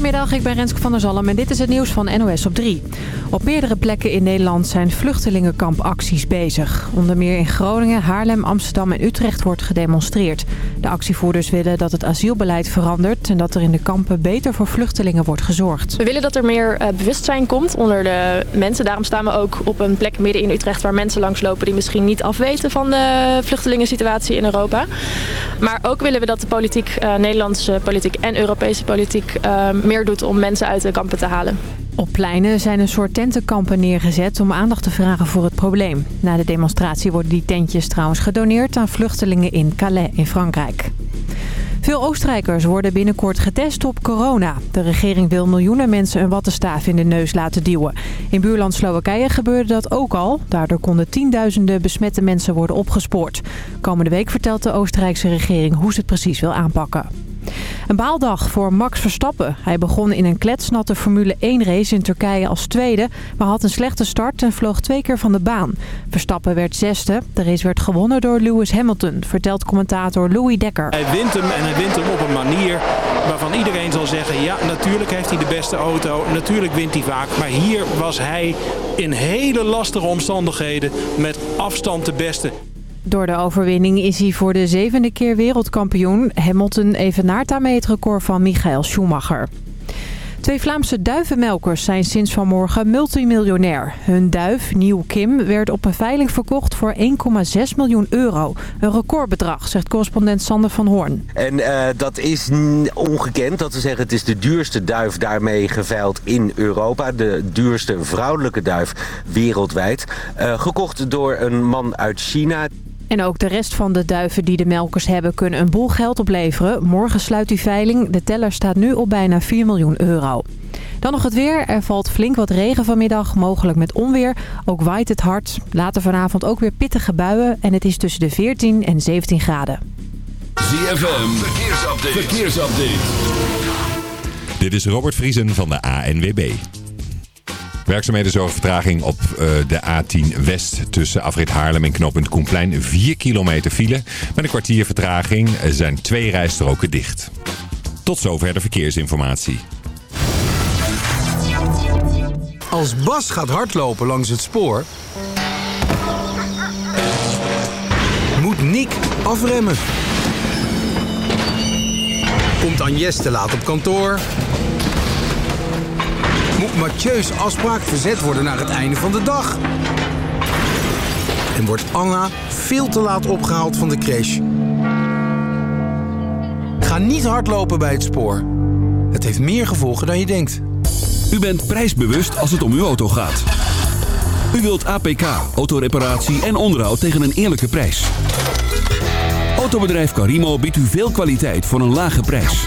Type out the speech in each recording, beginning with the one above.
Goedemiddag, ik ben Renske van der Zalm en dit is het nieuws van NOS op 3. Op meerdere plekken in Nederland zijn vluchtelingenkampacties bezig. Onder meer in Groningen, Haarlem, Amsterdam en Utrecht wordt gedemonstreerd. De actievoerders willen dat het asielbeleid verandert... en dat er in de kampen beter voor vluchtelingen wordt gezorgd. We willen dat er meer eh, bewustzijn komt onder de mensen. Daarom staan we ook op een plek midden in Utrecht... waar mensen langslopen die misschien niet afweten van de vluchtelingensituatie in Europa. Maar ook willen we dat de politiek, uh, Nederlandse politiek en Europese politiek... Uh, meer doet om mensen uit de kampen te halen. Op pleinen zijn een soort tentenkampen neergezet om aandacht te vragen voor het probleem. Na de demonstratie worden die tentjes trouwens gedoneerd aan vluchtelingen in Calais in Frankrijk. Veel Oostenrijkers worden binnenkort getest op corona. De regering wil miljoenen mensen een wattenstaaf in de neus laten duwen. In buurland Slowakije gebeurde dat ook al. Daardoor konden tienduizenden besmette mensen worden opgespoord. Komende week vertelt de Oostenrijkse regering hoe ze het precies wil aanpakken. Een baaldag voor Max Verstappen. Hij begon in een kletsnatte Formule 1 race in Turkije als tweede... maar had een slechte start en vloog twee keer van de baan. Verstappen werd zesde. De race werd gewonnen door Lewis Hamilton, vertelt commentator Louis Dekker. Hij wint hem en hij wint hem op een manier waarvan iedereen zal zeggen... ja, natuurlijk heeft hij de beste auto, natuurlijk wint hij vaak... maar hier was hij in hele lastige omstandigheden met afstand de beste. Door de overwinning is hij voor de zevende keer wereldkampioen. Hamilton evenaart daarmee het record van Michael Schumacher. Twee Vlaamse duivenmelkers zijn sinds vanmorgen multimiljonair. Hun duif, Nieuw Kim, werd op een veiling verkocht voor 1,6 miljoen euro. Een recordbedrag, zegt correspondent Sander van Hoorn. En uh, dat is ongekend. Dat we zeggen, het is de duurste duif daarmee geveild in Europa. De duurste vrouwelijke duif wereldwijd. Uh, gekocht door een man uit China. En ook de rest van de duiven die de melkers hebben kunnen een boel geld opleveren. Morgen sluit die veiling. De teller staat nu op bijna 4 miljoen euro. Dan nog het weer. Er valt flink wat regen vanmiddag, mogelijk met onweer. Ook waait het hard. Later vanavond ook weer pittige buien. En het is tussen de 14 en 17 graden. ZFM, verkeersupdate. verkeersupdate. Dit is Robert Vriesen van de ANWB. Werkzaamheden zorgen vertraging op uh, de A10 West tussen Afrit Haarlem en knooppunt Koenplein. 4 kilometer file. Met een kwartier vertraging zijn twee rijstroken dicht. Tot zover de verkeersinformatie. Als Bas gaat hardlopen langs het spoor... moet Nick afremmen. Komt Agnes te laat op kantoor moet Mathieu's afspraak verzet worden naar het einde van de dag? En wordt Anna veel te laat opgehaald van de crash? Ga niet hardlopen bij het spoor. Het heeft meer gevolgen dan je denkt. U bent prijsbewust als het om uw auto gaat. U wilt APK, autoreparatie en onderhoud tegen een eerlijke prijs. Autobedrijf Carimo biedt u veel kwaliteit voor een lage prijs.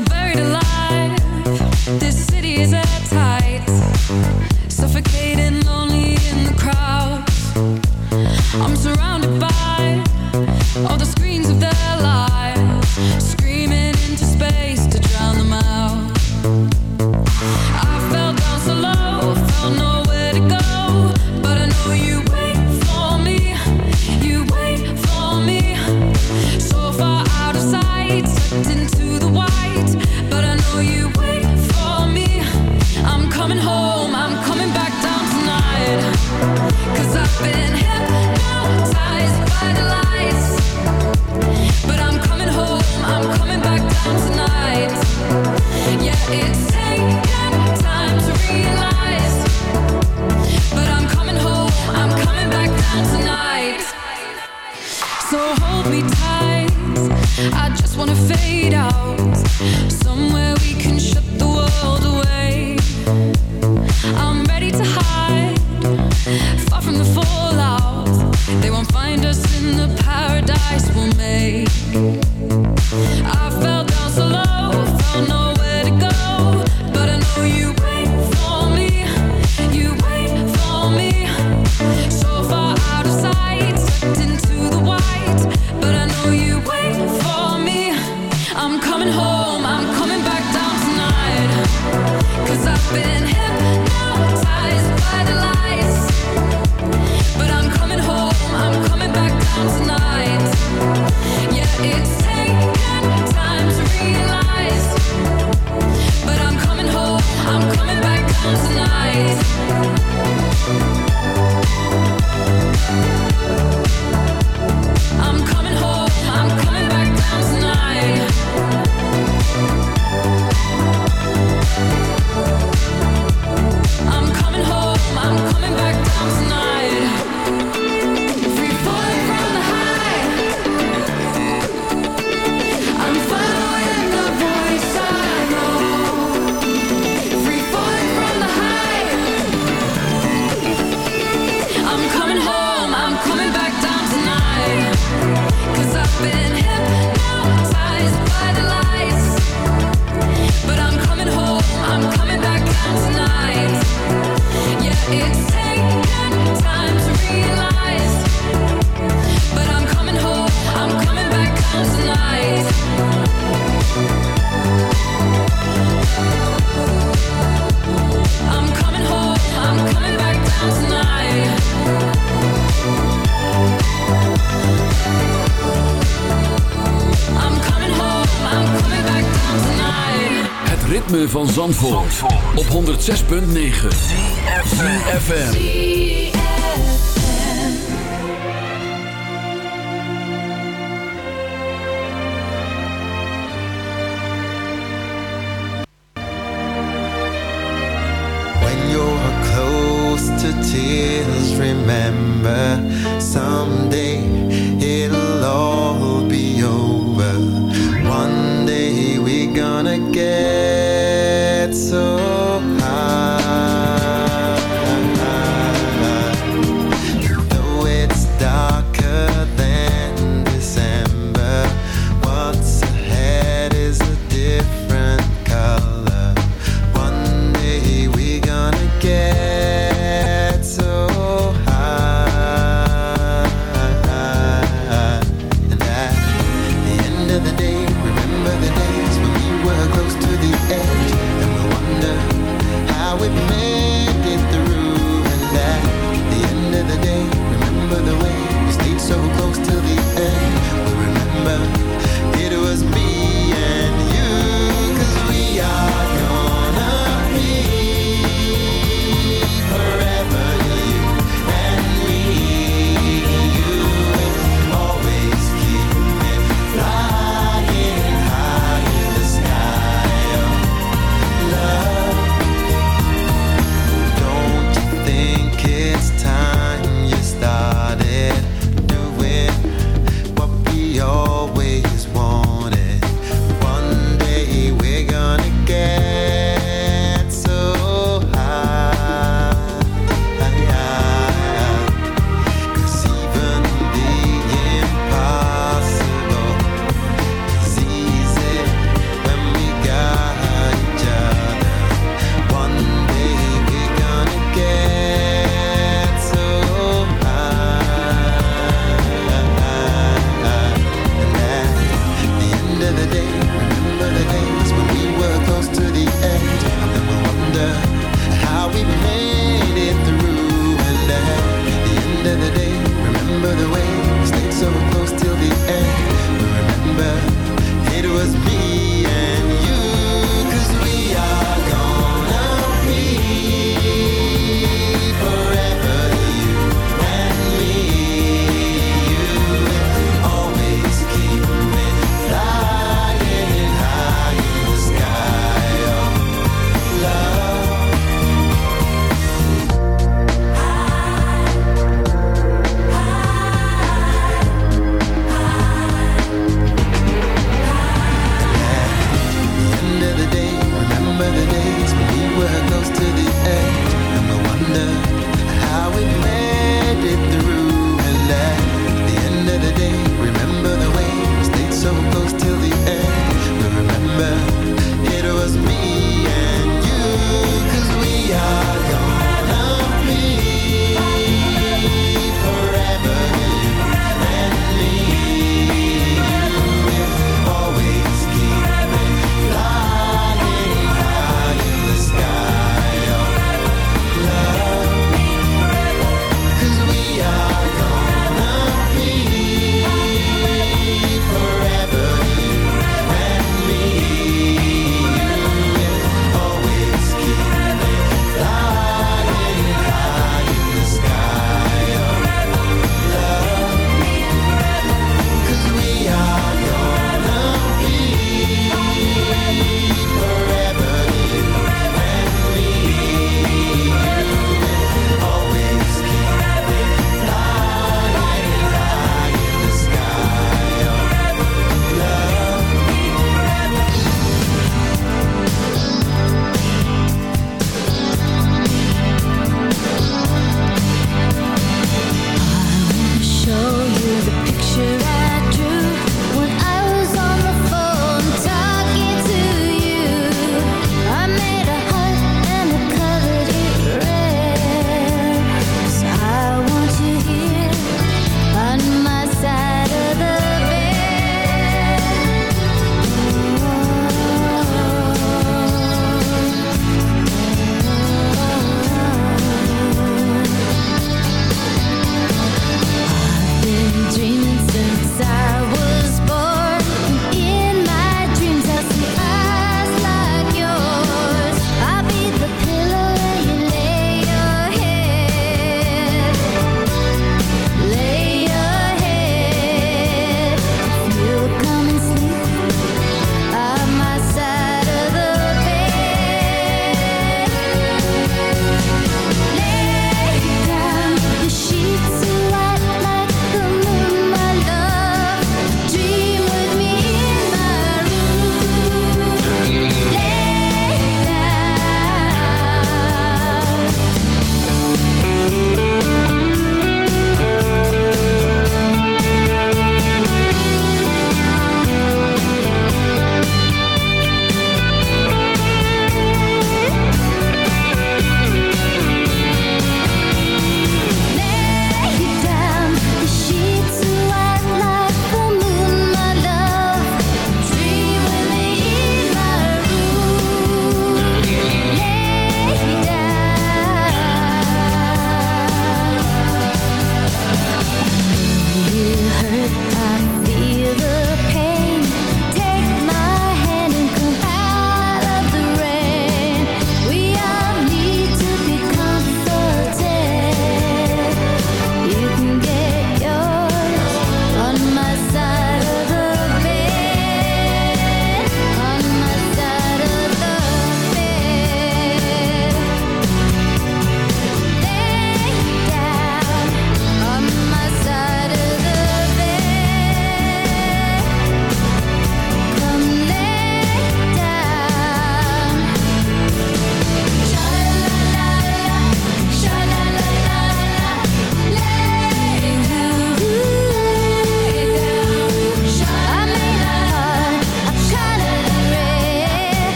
buried alive. This city is at tight, suffocating, lonely in the crowd. I'm surrounded by 106.9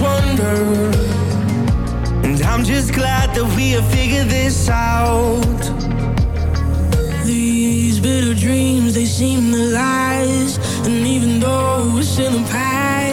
wonder. And I'm just glad that we have figured this out. These bitter dreams, they seem the lies. And even though it's in the past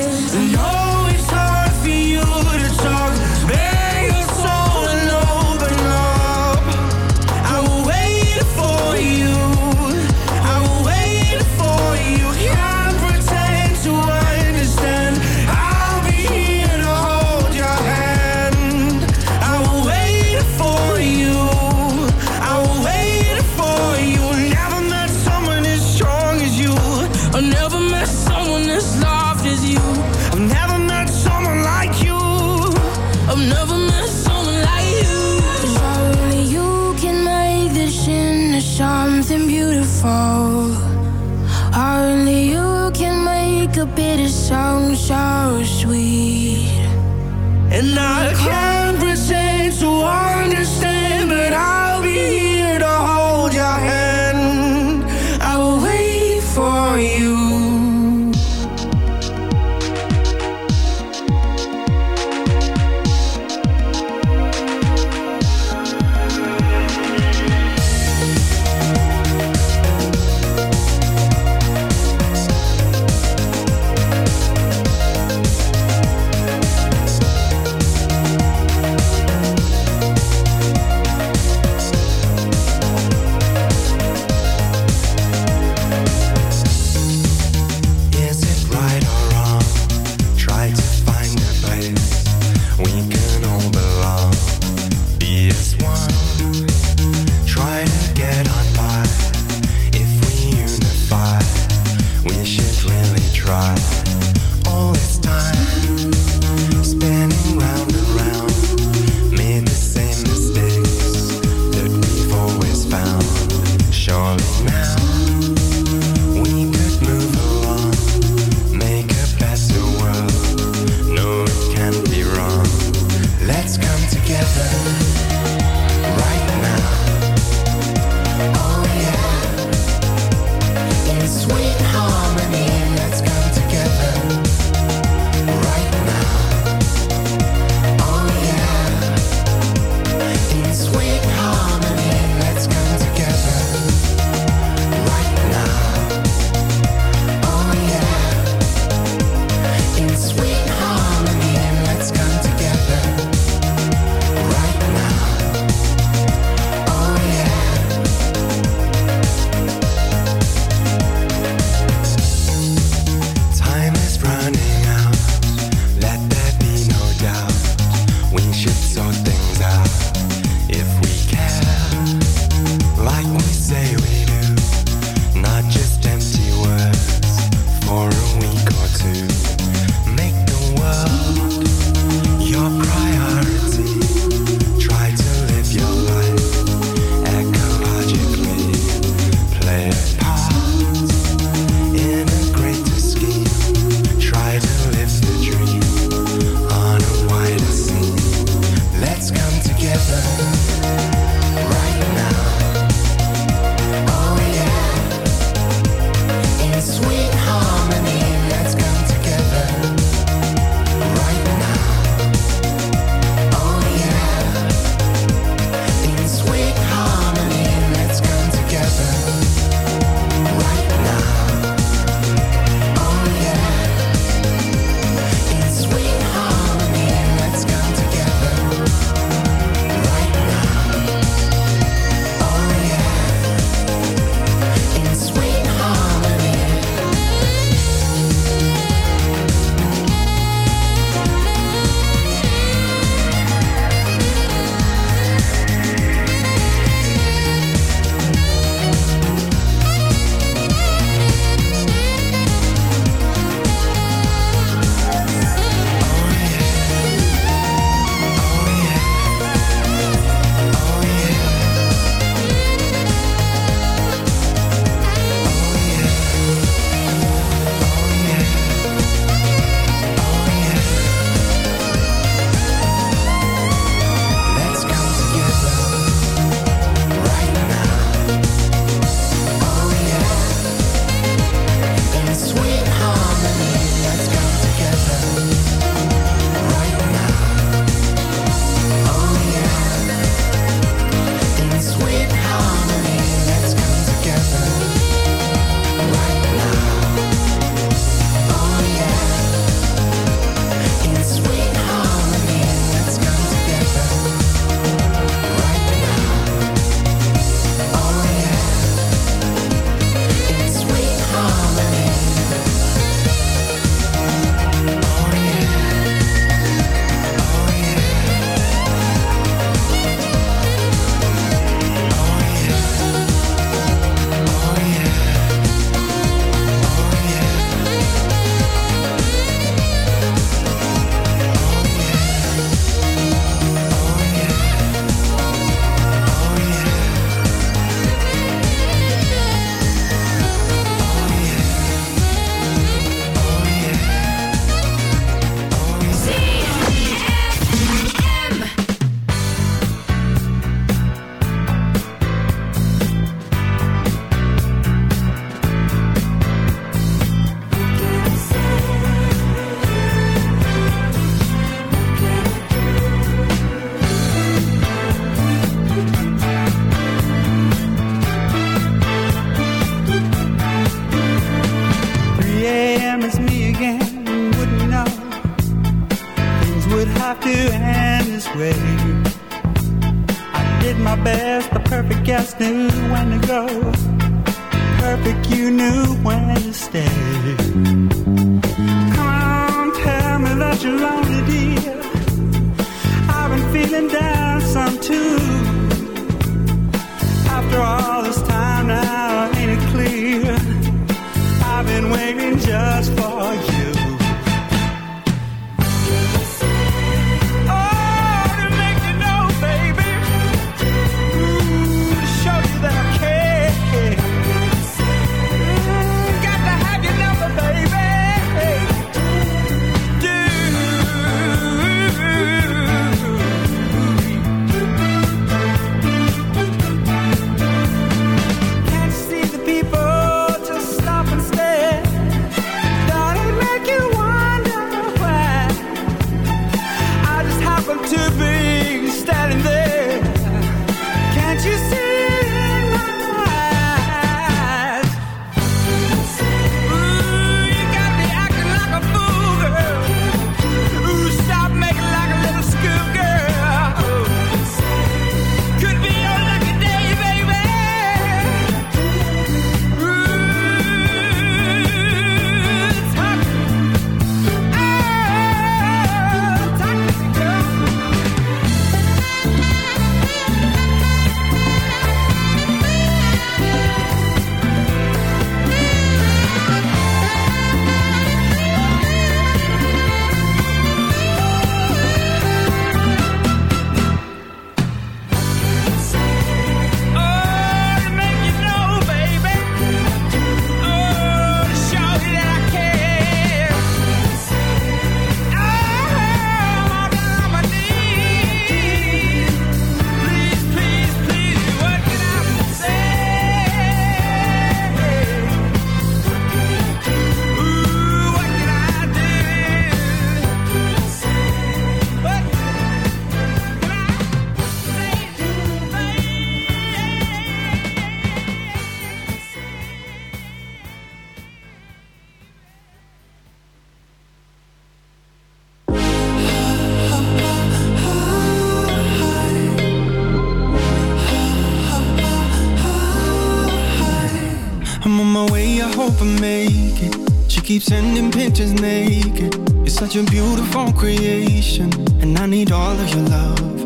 For creation, and I need all of your love.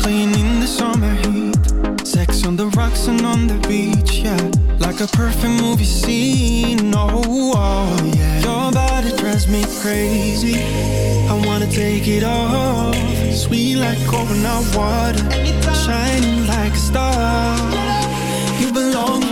Playing in the summer heat, sex on the rocks and on the beach, yeah. Like a perfect movie scene, oh, oh yeah. Your body drives me crazy. I wanna take it off. Sweet like coconut water, shining like a star. You belong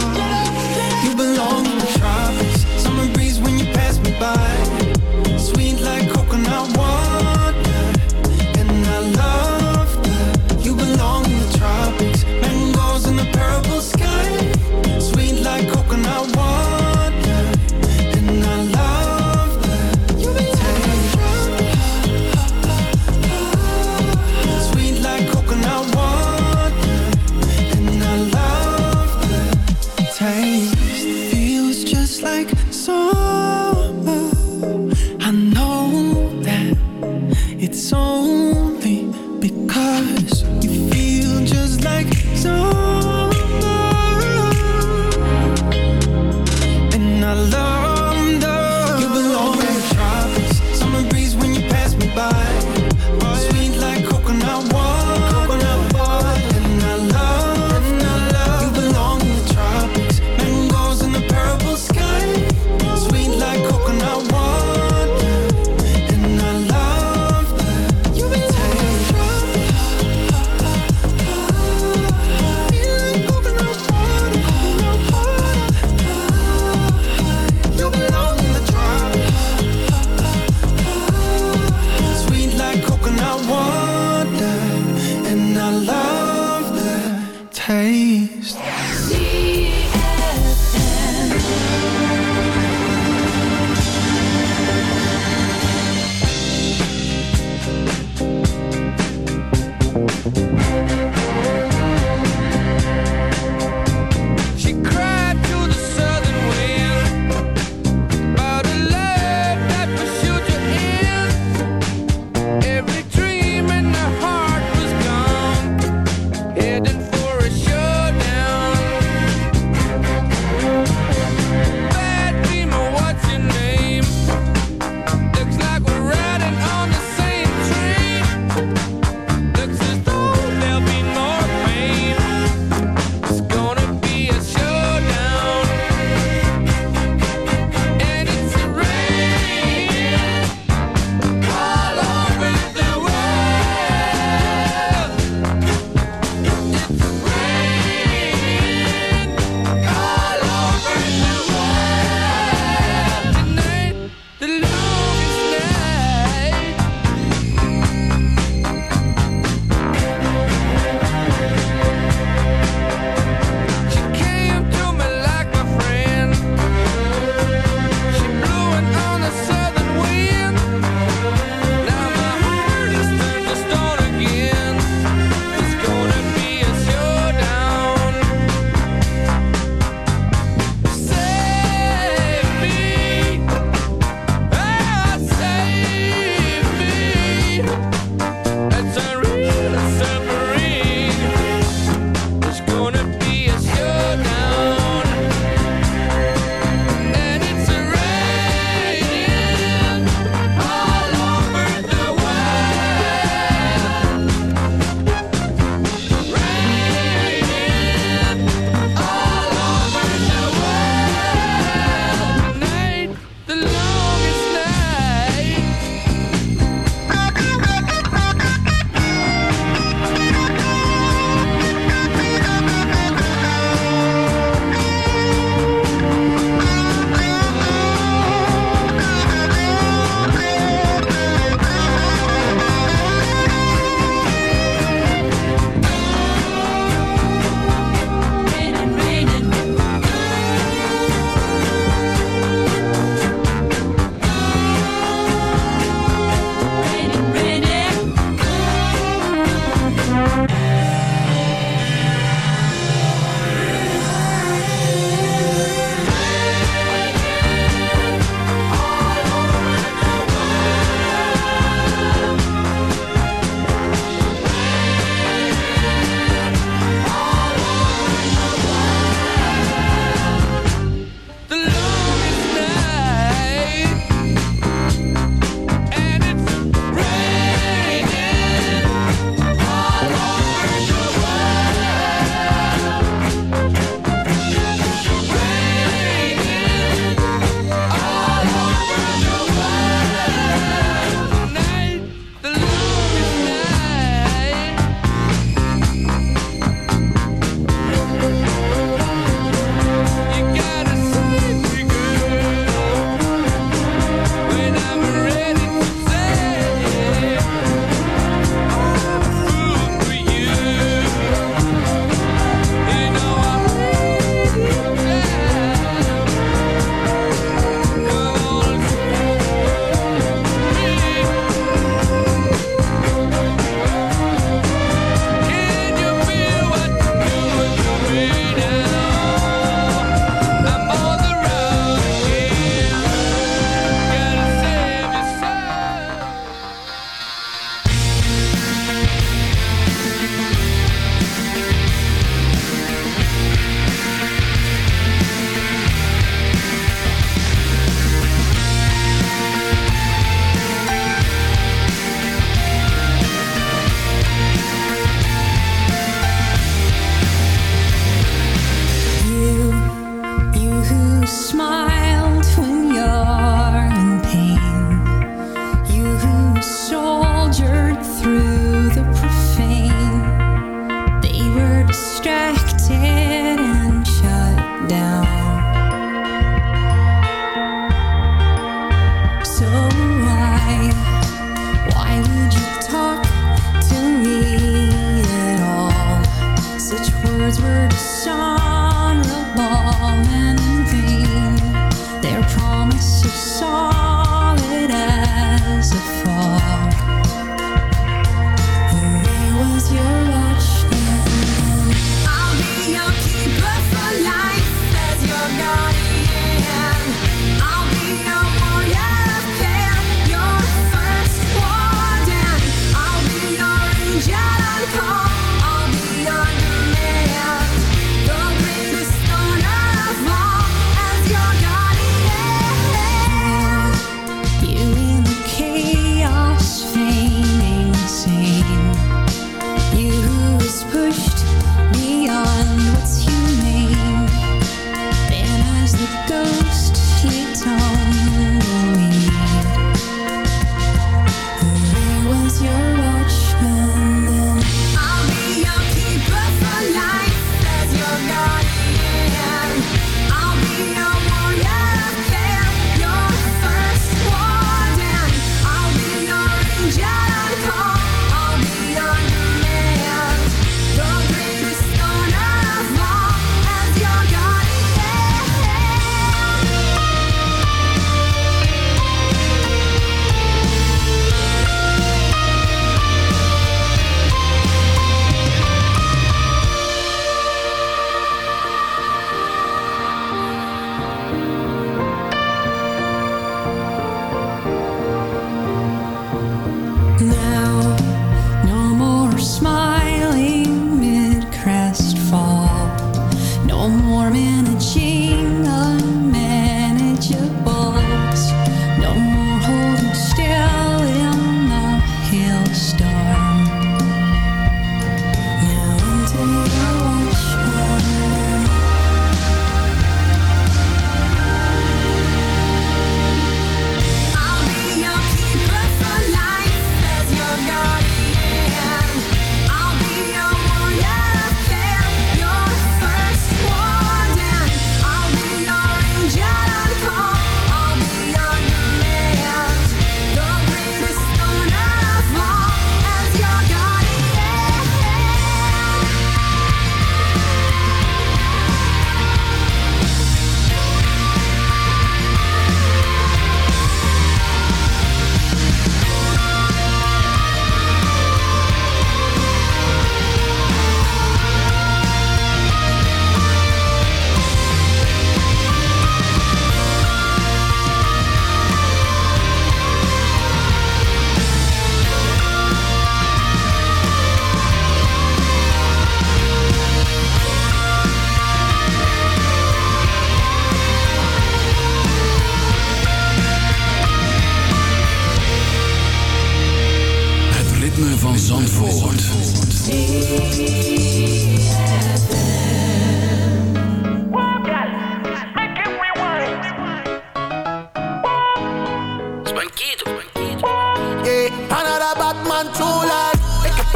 Feels just like summer.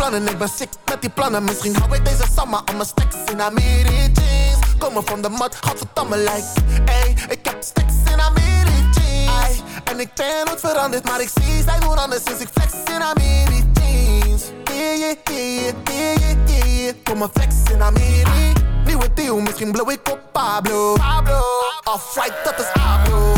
Plannen, ik ben sick met die plannen. Misschien hou ik deze summer aan mijn stacks in Amiri jeans. Komen van de mat, gadverdamme like. Ey, ik heb stacks in Amiri jeans. En ik ben nooit veranderd, maar ik zie zij doen anders sinds ik flex in Amiri jeans. Yeah, yeah, yeah, yeah, yeah, yeah. Kom maar flex in Amiri. Nieuwe deal, misschien blow ik op Pablo. Pablo. Off-white, dat is Pablo.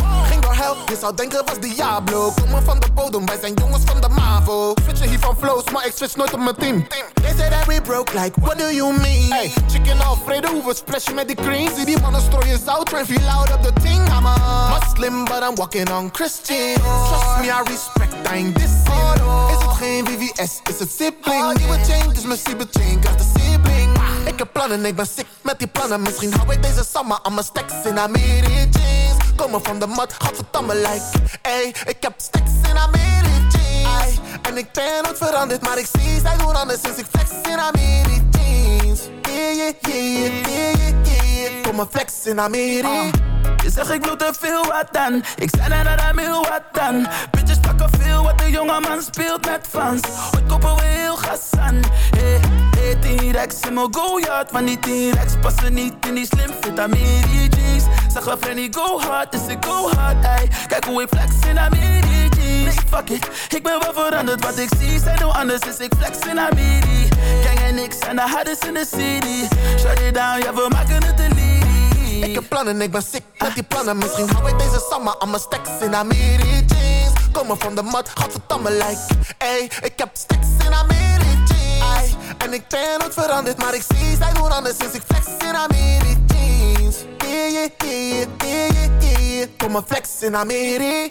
Je zou denken was Diablo. Komen van de bodem, wij zijn jongens van de MAVO. Switchen hier van flows, maar ik switch nooit op mijn team. They say that we broke, like what do you mean? Hey, chicken Alfredo, hoe we splashen met die cream. Zie die mannen strooien zout, train feel out op the thing. I'm a Muslim, but I'm walking on Christian. Trust me, I respect, I ain't dissing. Is het geen VVS, is het sibling? Nieuwe chain, dus mijn chain, krijgt de sibling. Ik heb plannen, ik ben sick met die plannen. Misschien hou ik deze summer aan mijn stacks in Amiri jeans. Komen van de mat, gadverdamme like. Ey, ik heb stacks in Amiri jeans. Ay, en ik ben nooit veranderd, maar ik zie zij doen anders sinds ik flex in Amiri jeans. Yeah, yeah, yeah, yeah, yeah. Kom maar flex in Amiri. Je zegt ik doe te veel wat dan Ik zei net dat hij wil wat dan Bitches pakken veel wat de jonge man speelt met fans Ooit kopen we heel gas aan Hey, hey, T-Rex in mijn go-yard Van die T-Rex passen niet in die slim fit Amiri jeans zag af en ik go hard, dus ik go hard, ey. Kijk hoe ik flex in Amiri, nee fuck it. Ik ben wel veranderd, wat ik zie zijn nou anders Dus ik flex in Amiri Gang en niks en de hardest in de city. Shut it down, ja we maken het een Ik heb plannen, ik ben sick met die plannen. Misschien hou ik deze summer aan mijn stacks in Amiri jeans Komen van de mat, godverdamme like. Ey, ik heb stacks in Amiri en ik ben het veranderd, maar ik zie zij hoe anders sinds ik flex in Ameri jeans. Yeah, yeah, yeah, yeah, yeah, yeah. Kom maar flex in Ameri.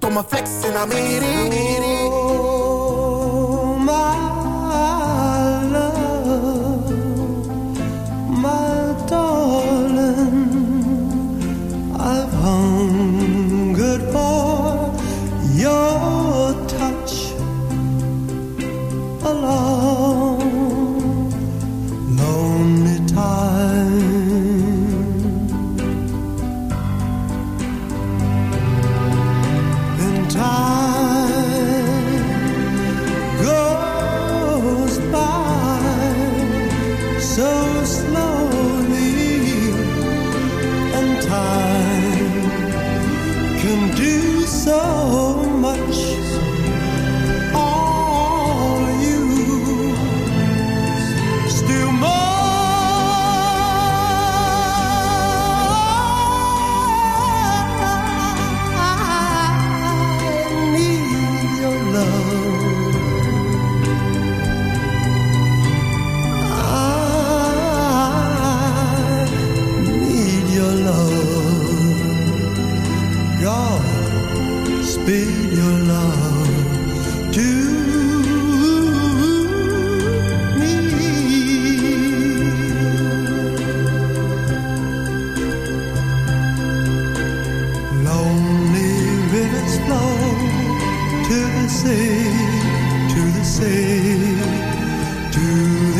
Kom maar flex in Ameri. I say to the same to the